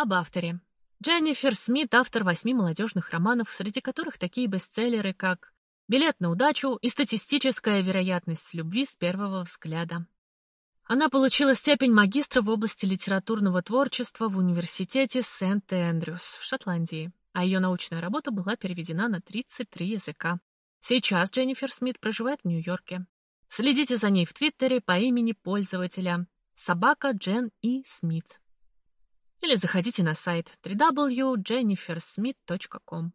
Об авторе. Дженнифер Смит – автор восьми молодежных романов, среди которых такие бестселлеры, как «Билет на удачу» и «Статистическая вероятность любви с первого взгляда». Она получила степень магистра в области литературного творчества в университете Сент-Эндрюс в Шотландии, а ее научная работа была переведена на 33 языка. Сейчас Дженнифер Смит проживает в Нью-Йорке. Следите за ней в Твиттере по имени пользователя собака Джен И. Смит. Или заходите на сайт www.jennifersmith.com.